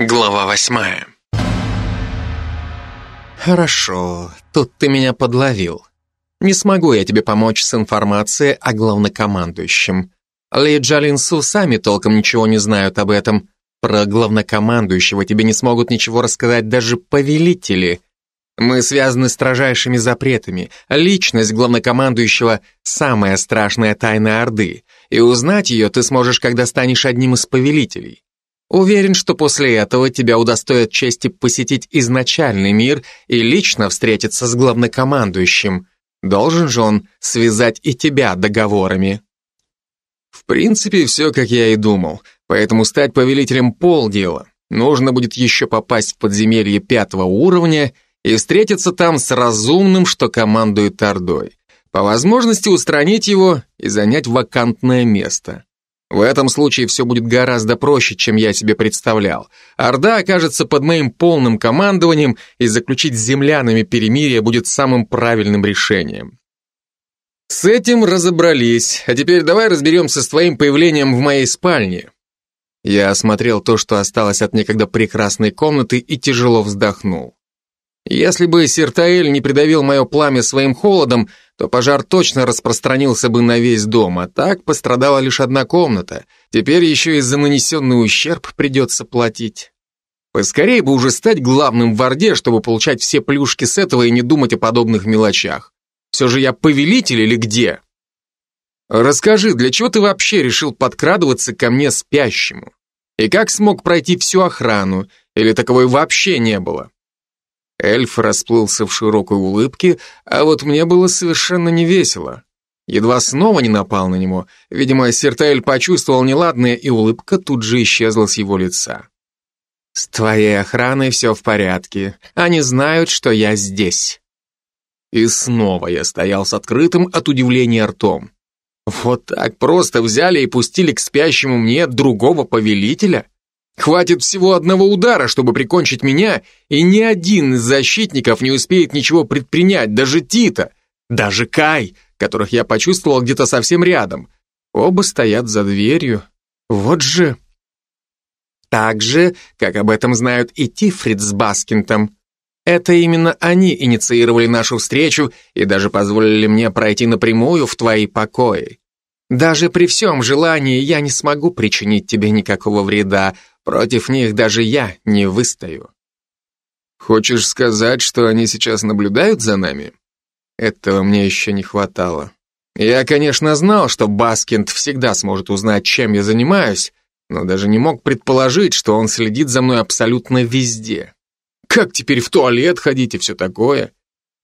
Глава восьмая. Хорошо, тут ты меня подловил. Не смогу я тебе помочь с информацией о главнокомандующем. Ли Джалинсу сами толком ничего не знают об этом. Про главнокомандующего тебе не смогут ничего рассказать даже повелители. Мы связаны строжайшими запретами. Личность главнокомандующего – самая страшная тайна Орды, и узнать ее ты сможешь, когда станешь одним из повелителей. Уверен, что после этого тебя удостоят чести посетить изначальный мир и лично встретиться с главнокомандующим. Должен же он связать и тебя договорами. В принципе, все, как я и думал, поэтому стать повелителем полдела. Нужно будет еще попасть в подземелье пятого уровня и встретиться там с разумным, что командует Ордой. По возможности устранить его и занять вакантное место. В этом случае все будет гораздо проще, чем я себе представлял. Орда окажется под моим полным командованием, и заключить с землянами перемирие будет самым правильным решением. С этим разобрались, а теперь давай разберемся с твоим появлением в моей спальне. Я осмотрел то, что осталось от некогда прекрасной комнаты, и тяжело вздохнул. Если бы Сиртаэль не придавил мое пламя своим холодом, то пожар точно распространился бы на весь дом, а так пострадала лишь одна комната. Теперь еще и за нанесенный ущерб придется платить. Поскорее бы уже стать главным в Орде, чтобы получать все плюшки с этого и не думать о подобных мелочах. Все же я повелитель или где? Расскажи, для чего ты вообще решил подкрадываться ко мне спящему? И как смог пройти всю охрану? Или таковой вообще не было? Эльф расплылся в широкой улыбке, а вот мне было совершенно не весело. Едва снова не напал на него. Видимо, Сертаэль почувствовал неладное, и улыбка тут же исчезла с его лица. «С твоей охраной все в порядке. Они знают, что я здесь». И снова я стоял с открытым от удивления ртом. Вот так просто взяли и пустили к спящему мне другого повелителя? Хватит всего одного удара, чтобы прикончить меня, и ни один из защитников не успеет ничего предпринять, даже Тита, даже Кай, которых я почувствовал где-то совсем рядом. Оба стоят за дверью. Вот же... Так же, как об этом знают и Тифрид с Баскинтом. Это именно они инициировали нашу встречу и даже позволили мне пройти напрямую в твои покои. Даже при всем желании я не смогу причинить тебе никакого вреда, Против них даже я не выстою. Хочешь сказать, что они сейчас наблюдают за нами? Этого мне еще не хватало. Я, конечно, знал, что Баскинд всегда сможет узнать, чем я занимаюсь, но даже не мог предположить, что он следит за мной абсолютно везде. Как теперь в туалет ходить и все такое?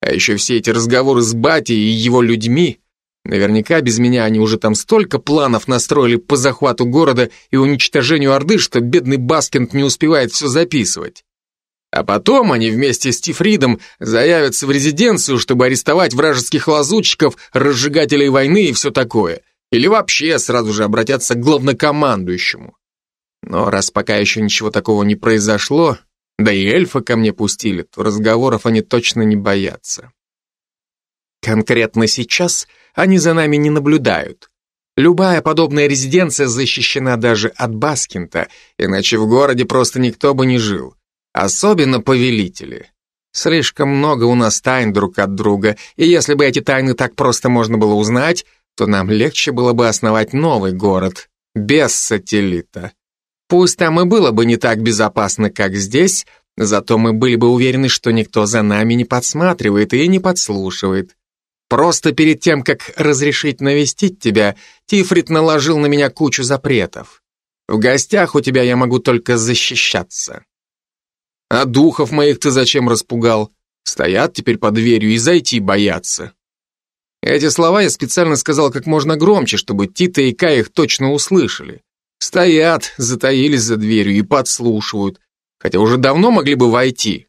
А еще все эти разговоры с Батей и его людьми. Наверняка без меня они уже там столько планов настроили по захвату города и уничтожению Орды, что бедный Баскинд не успевает все записывать. А потом они вместе с Тифридом заявятся в резиденцию, чтобы арестовать вражеских лазутчиков, разжигателей войны и все такое. Или вообще сразу же обратятся к главнокомандующему. Но раз пока еще ничего такого не произошло, да и эльфа ко мне пустили, то разговоров они точно не боятся. Конкретно сейчас они за нами не наблюдают. Любая подобная резиденция защищена даже от Баскинта, иначе в городе просто никто бы не жил. Особенно повелители. Слишком много у нас тайн друг от друга, и если бы эти тайны так просто можно было узнать, то нам легче было бы основать новый город, без сателлита. Пусть там и было бы не так безопасно, как здесь, зато мы были бы уверены, что никто за нами не подсматривает и не подслушивает. Просто перед тем, как разрешить навестить тебя, Тифрит наложил на меня кучу запретов. В гостях у тебя я могу только защищаться. А духов моих ты зачем распугал? Стоят теперь под дверью и зайти боятся. Эти слова я специально сказал как можно громче, чтобы Тита и Кай их точно услышали. Стоят, затаились за дверью и подслушивают, хотя уже давно могли бы войти.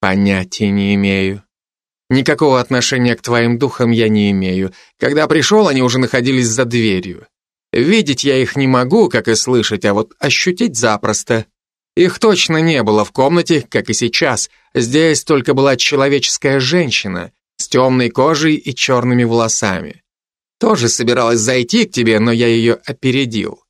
Понятия не имею. Никакого отношения к твоим духам я не имею. Когда пришел, они уже находились за дверью. Видеть я их не могу, как и слышать, а вот ощутить запросто. Их точно не было в комнате, как и сейчас. Здесь только была человеческая женщина с темной кожей и черными волосами. Тоже собиралась зайти к тебе, но я ее опередил.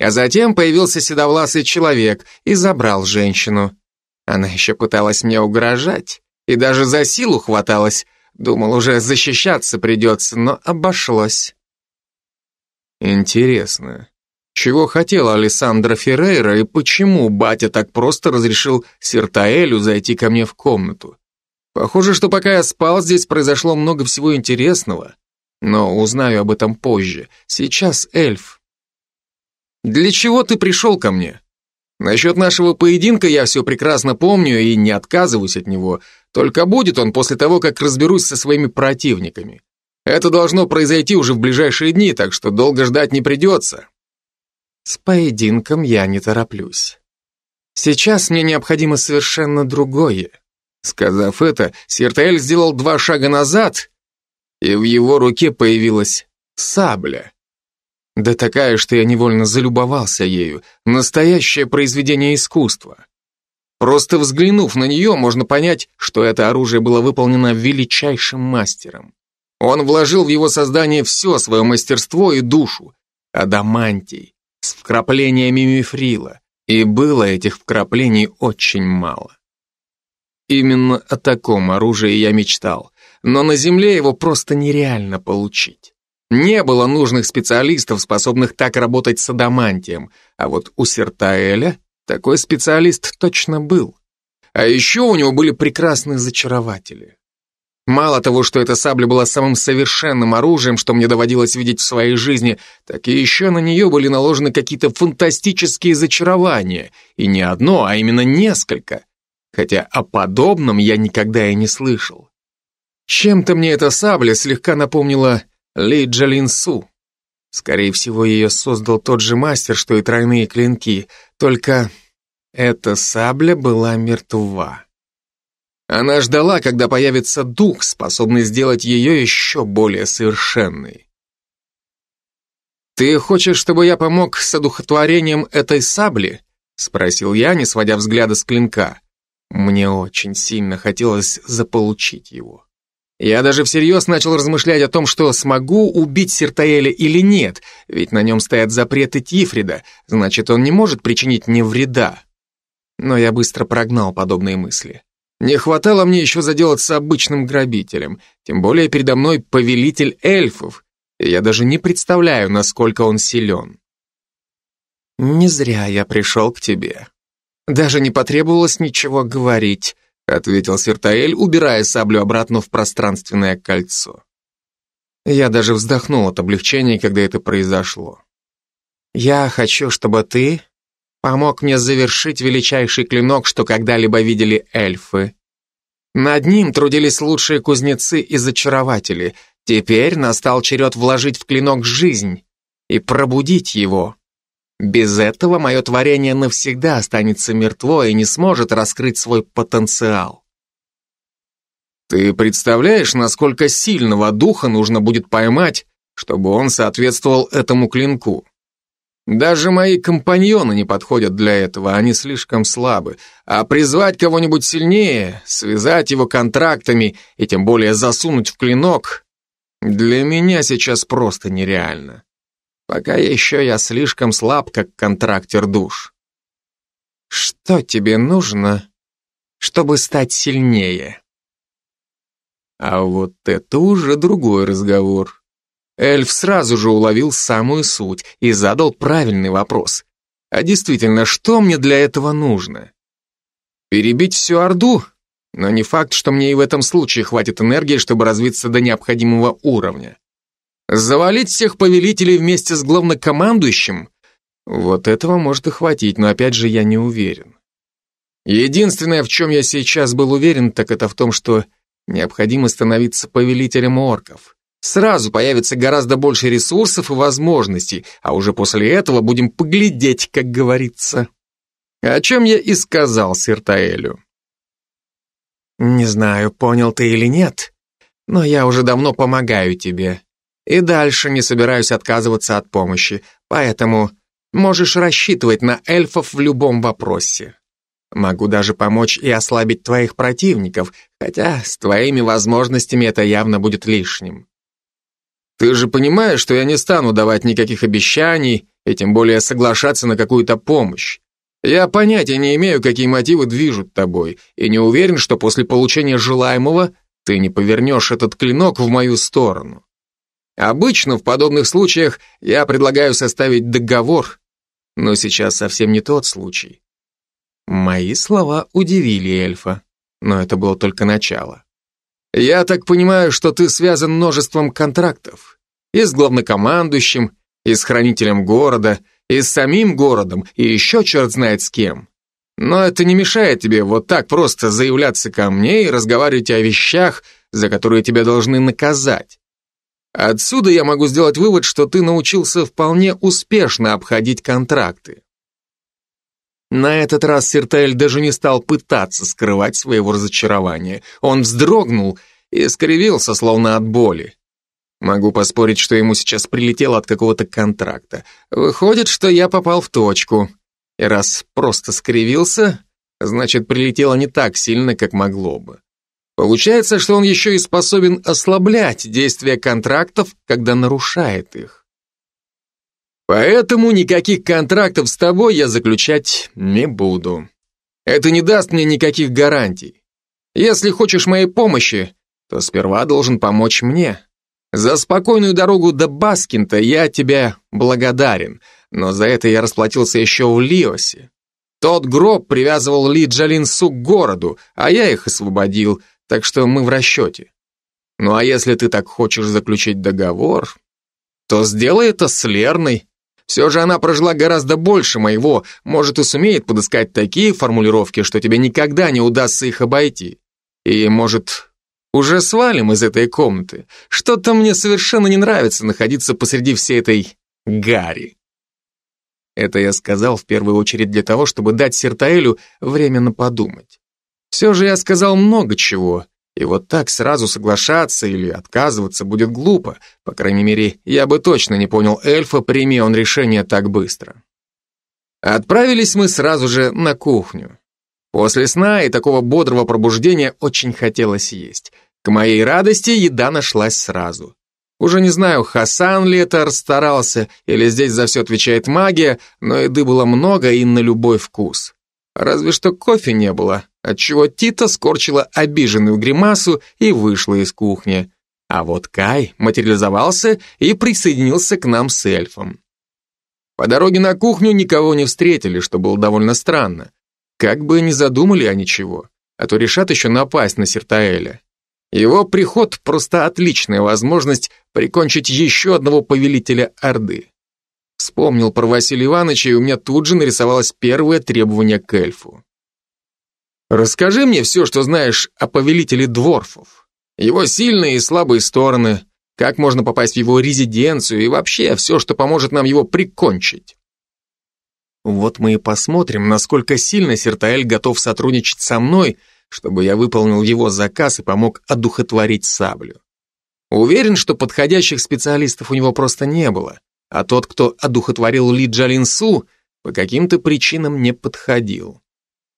А затем появился седовласый человек и забрал женщину. Она еще пыталась мне угрожать и даже за силу хваталась. Думал, уже защищаться придется, но обошлось. Интересно, чего хотела Александра Феррейра и почему батя так просто разрешил Сертаэлю зайти ко мне в комнату? Похоже, что пока я спал, здесь произошло много всего интересного. Но узнаю об этом позже. Сейчас эльф. Для чего ты пришел ко мне? Насчет нашего поединка я все прекрасно помню и не отказываюсь от него. Только будет он после того, как разберусь со своими противниками. Это должно произойти уже в ближайшие дни, так что долго ждать не придется. С поединком я не тороплюсь. Сейчас мне необходимо совершенно другое. Сказав это, Сертаэль сделал два шага назад, и в его руке появилась сабля. Да такая, что я невольно залюбовался ею. Настоящее произведение искусства. Просто взглянув на нее, можно понять, что это оружие было выполнено величайшим мастером. Он вложил в его создание все свое мастерство и душу. Адамантий, с вкраплениями мифрила. И было этих вкраплений очень мало. Именно о таком оружии я мечтал, но на Земле его просто нереально получить. Не было нужных специалистов, способных так работать с адамантием, а вот у Сертаэля такой специалист точно был. А еще у него были прекрасные зачарователи. Мало того, что эта сабля была самым совершенным оружием, что мне доводилось видеть в своей жизни, так и еще на нее были наложены какие-то фантастические зачарования. И не одно, а именно несколько. Хотя о подобном я никогда и не слышал. Чем-то мне эта сабля слегка напомнила ли Джалин Су. Скорее всего, ее создал тот же мастер, что и тройные клинки, только эта сабля была мертва. Она ждала, когда появится дух, способный сделать ее еще более совершенной. «Ты хочешь, чтобы я помог с одухотворением этой сабли?» — спросил я, не сводя взгляда с клинка. Мне очень сильно хотелось заполучить его. Я даже всерьез начал размышлять о том, что смогу убить Сертаэля или нет, ведь на нем стоят запреты Тифрида, значит, он не может причинить мне вреда. Но я быстро прогнал подобные мысли. Не хватало мне еще заделаться обычным грабителем, тем более передо мной повелитель эльфов, и я даже не представляю, насколько он силен. Не зря я пришел к тебе. Даже не потребовалось ничего говорить, ответил Сертаэль, убирая саблю обратно в пространственное кольцо. Я даже вздохнул от облегчения, когда это произошло. Я хочу, чтобы ты помог мне завершить величайший клинок, что когда-либо видели эльфы. Над ним трудились лучшие кузнецы и зачарователи. Теперь настал черед вложить в клинок жизнь и пробудить его. Без этого мое творение навсегда останется мертво и не сможет раскрыть свой потенциал. Ты представляешь, насколько сильного духа нужно будет поймать, чтобы он соответствовал этому клинку? Даже мои компаньоны не подходят для этого, они слишком слабы. А призвать кого-нибудь сильнее, связать его контрактами и тем более засунуть в клинок, для меня сейчас просто нереально. Пока еще я слишком слаб, как контрактер душ. Что тебе нужно, чтобы стать сильнее? А вот это уже другой разговор. Эльф сразу же уловил самую суть и задал правильный вопрос. А действительно, что мне для этого нужно? Перебить всю Орду? Но не факт, что мне и в этом случае хватит энергии, чтобы развиться до необходимого уровня. Завалить всех повелителей вместе с главнокомандующим? Вот этого может и хватить, но опять же я не уверен. Единственное, в чем я сейчас был уверен, так это в том, что необходимо становиться повелителем орков. Сразу появится гораздо больше ресурсов и возможностей, а уже после этого будем поглядеть, как говорится. О чем я и сказал Сиртаэлю. Не знаю, понял ты или нет, но я уже давно помогаю тебе. И дальше не собираюсь отказываться от помощи, поэтому можешь рассчитывать на эльфов в любом вопросе. Могу даже помочь и ослабить твоих противников, хотя с твоими возможностями это явно будет лишним. Ты же понимаешь, что я не стану давать никаких обещаний и тем более соглашаться на какую-то помощь. Я понятия не имею, какие мотивы движут тобой, и не уверен, что после получения желаемого ты не повернешь этот клинок в мою сторону. Обычно в подобных случаях я предлагаю составить договор, но сейчас совсем не тот случай. Мои слова удивили эльфа, но это было только начало. Я так понимаю, что ты связан множеством контрактов. И с главнокомандующим, и с хранителем города, и с самим городом, и еще черт знает с кем. Но это не мешает тебе вот так просто заявляться ко мне и разговаривать о вещах, за которые тебя должны наказать. Отсюда я могу сделать вывод, что ты научился вполне успешно обходить контракты. На этот раз Сертаэль даже не стал пытаться скрывать своего разочарования. Он вздрогнул и скривился, словно от боли. Могу поспорить, что ему сейчас прилетело от какого-то контракта. Выходит, что я попал в точку. И раз просто скривился, значит, прилетело не так сильно, как могло бы. Получается, что он еще и способен ослаблять действия контрактов, когда нарушает их. Поэтому никаких контрактов с тобой я заключать не буду. Это не даст мне никаких гарантий. Если хочешь моей помощи, то сперва должен помочь мне. За спокойную дорогу до Баскинта я тебе благодарен, но за это я расплатился еще в Лиосе. Тот гроб привязывал Ли Джалинсу к городу, а я их освободил, так что мы в расчете. Ну а если ты так хочешь заключить договор, то сделай это с Лерной. Все же она прожила гораздо больше моего, может и сумеет подыскать такие формулировки, что тебе никогда не удастся их обойти. И, может, уже свалим из этой комнаты. Что-то мне совершенно не нравится находиться посреди всей этой гари. Это я сказал в первую очередь для того, чтобы дать Сертаэлю время подумать. Все же я сказал много чего, и вот так сразу соглашаться или отказываться будет глупо. По крайней мере, я бы точно не понял эльфа, прими он решение так быстро. Отправились мы сразу же на кухню. После сна и такого бодрого пробуждения очень хотелось есть. К моей радости еда нашлась сразу. Уже не знаю, Хасан ли это расстарался, или здесь за все отвечает магия, но еды было много и на любой вкус. Разве что кофе не было, отчего Тита скорчила обиженную гримасу и вышла из кухни. А вот Кай материализовался и присоединился к нам с эльфом. По дороге на кухню никого не встретили, что было довольно странно. Как бы не задумали о ничего, а то решат еще напасть на Сертаэля. Его приход просто отличная возможность прикончить еще одного повелителя Орды. Вспомнил про Василия Ивановича, и у меня тут же нарисовалось первое требование к эльфу. Расскажи мне все, что знаешь о повелителе дворфов. Его сильные и слабые стороны, как можно попасть в его резиденцию и вообще все, что поможет нам его прикончить. Вот мы и посмотрим, насколько сильно Сертаэль готов сотрудничать со мной, чтобы я выполнил его заказ и помог одухотворить саблю. Уверен, что подходящих специалистов у него просто не было, а тот, кто одухотворил Ли Джалинсу, по каким-то причинам не подходил.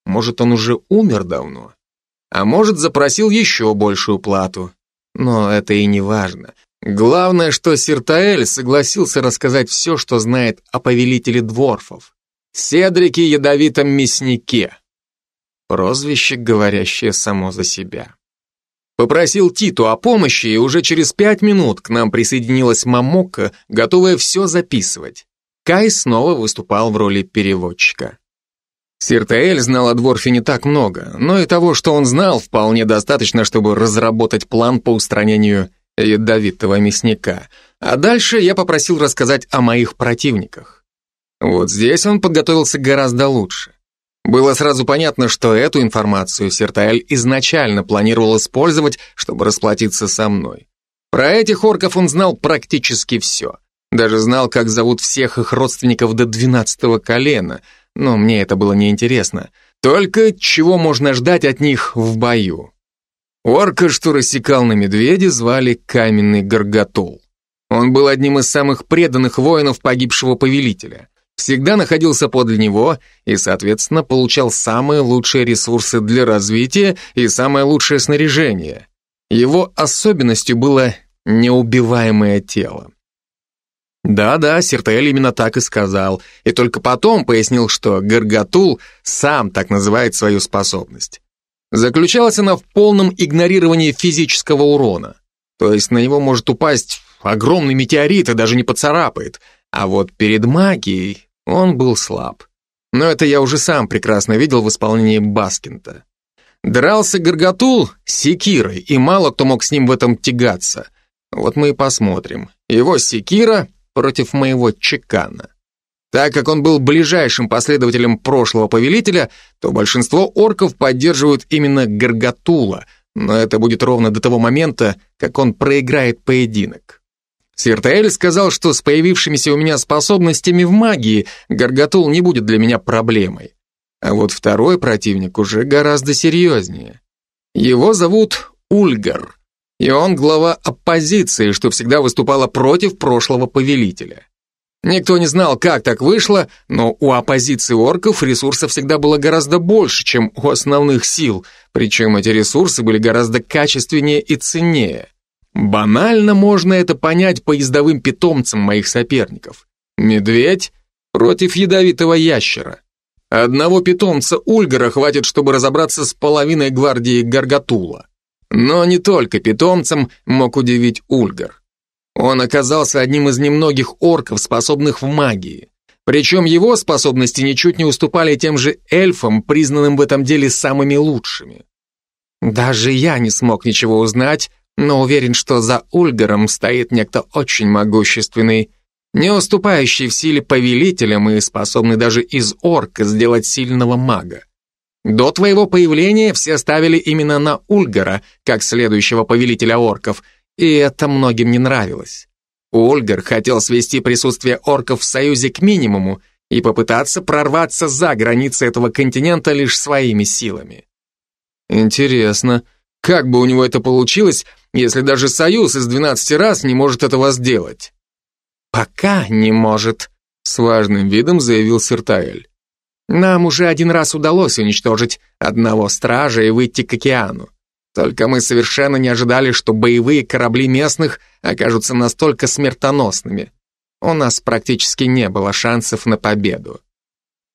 Может, он уже умер давно? А может, запросил еще большую плату? Но это и не важно. Главное, что Сиртаэль согласился рассказать все, что знает о повелителе дворфов. Седрике ядовитом мяснике. Прозвище, говорящее само за себя. Попросил Титу о помощи, и уже через пять минут к нам присоединилась Мамока, готовая все записывать. Кай снова выступал в роли переводчика. Сиртаэль знал о Дворфе не так много, но и того, что он знал, вполне достаточно, чтобы разработать план по устранению ядовитого мясника. А дальше я попросил рассказать о моих противниках. Вот здесь он подготовился гораздо лучше. Было сразу понятно, что эту информацию Сиртаэль изначально планировал использовать, чтобы расплатиться со мной. Про этих орков он знал практически все. Даже знал, как зовут всех их родственников до двенадцатого колена – но мне это было неинтересно. Только чего можно ждать от них в бою? Орка, что рассекал на медведе, звали Каменный Горготол. Он был одним из самых преданных воинов погибшего повелителя. Всегда находился подле него и, соответственно, получал самые лучшие ресурсы для развития и самое лучшее снаряжение. Его особенностью было неубиваемое тело. Да-да, Сиртаэль именно так и сказал, и только потом пояснил, что Гаргатул сам так называет свою способность. Заключалась она в полном игнорировании физического урона. То есть на него может упасть огромный метеорит и даже не поцарапает, а вот перед магией он был слаб. Но это я уже сам прекрасно видел в исполнении Баскинта. Дрался Гаргатул секирой, и мало кто мог с ним в этом тягаться. Вот мы и посмотрим. Его секира против моего чекана. Так как он был ближайшим последователем прошлого повелителя, то большинство орков поддерживают именно Гаргатула, но это будет ровно до того момента, как он проиграет поединок. Сиртаэль сказал, что с появившимися у меня способностями в магии Гаргатул не будет для меня проблемой. А вот второй противник уже гораздо серьезнее. Его зовут Ульгар, и он глава оппозиции, что всегда выступала против прошлого повелителя. Никто не знал, как так вышло, но у оппозиции орков ресурсов всегда было гораздо больше, чем у основных сил, причем эти ресурсы были гораздо качественнее и ценнее. Банально можно это понять по ездовым питомцам моих соперников. Медведь против ядовитого ящера. Одного питомца Ульгара хватит, чтобы разобраться с половиной гвардии Гаргатула. Но не только питомцем мог удивить Ульгар. Он оказался одним из немногих орков, способных в магии. Причем его способности ничуть не уступали тем же эльфам, признанным в этом деле самыми лучшими. Даже я не смог ничего узнать, но уверен, что за Ульгаром стоит некто очень могущественный, не уступающий в силе повелителям и способный даже из орка сделать сильного мага. До твоего появления все ставили именно на Ульгара, как следующего повелителя орков, и это многим не нравилось. Ульгар хотел свести присутствие орков в Союзе к минимуму и попытаться прорваться за границы этого континента лишь своими силами. Интересно, как бы у него это получилось, если даже Союз из 12 раз не может этого сделать? «Пока не может», — с важным видом заявил Сиртаэль. «Нам уже один раз удалось уничтожить одного стража и выйти к океану. Только мы совершенно не ожидали, что боевые корабли местных окажутся настолько смертоносными. У нас практически не было шансов на победу.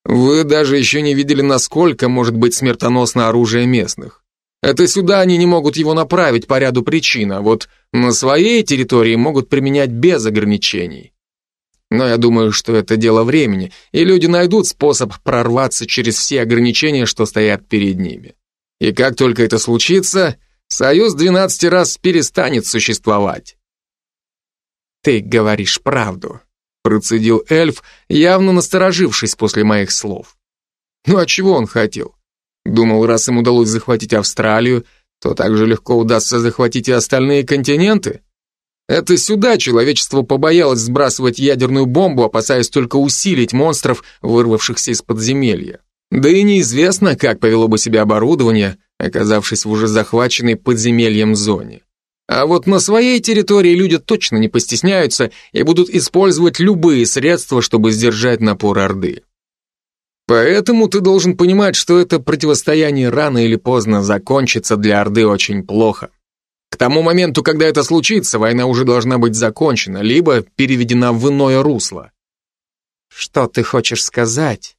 Вы даже еще не видели, насколько может быть смертоносно оружие местных. Это сюда они не могут его направить по ряду причин, а вот на своей территории могут применять без ограничений. Но я думаю, что это дело времени, и люди найдут способ прорваться через все ограничения, что стоят перед ними. И как только это случится, Союз 12 раз перестанет существовать. «Ты говоришь правду», — процедил эльф, явно насторожившись после моих слов. Ну а чего он хотел? Думал, раз им удалось захватить Австралию, то так же легко удастся захватить и остальные континенты? Это сюда человечество побоялось сбрасывать ядерную бомбу, опасаясь только усилить монстров, вырвавшихся из подземелья. Да и неизвестно, как повело бы себя оборудование, оказавшись в уже захваченной подземельем зоне. А вот на своей территории люди точно не постесняются и будут использовать любые средства, чтобы сдержать напор Орды. Поэтому ты должен понимать, что это противостояние рано или поздно закончится для Орды очень плохо. К тому моменту, когда это случится, война уже должна быть закончена, либо переведена в иное русло. Что ты хочешь сказать?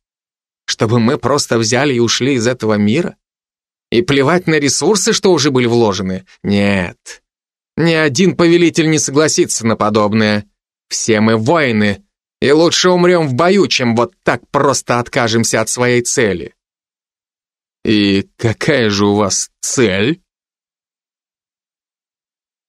Чтобы мы просто взяли и ушли из этого мира? И плевать на ресурсы, что уже были вложены? Нет. Ни один повелитель не согласится на подобное. Все мы воины, и лучше умрем в бою, чем вот так просто откажемся от своей цели. И какая же у вас цель?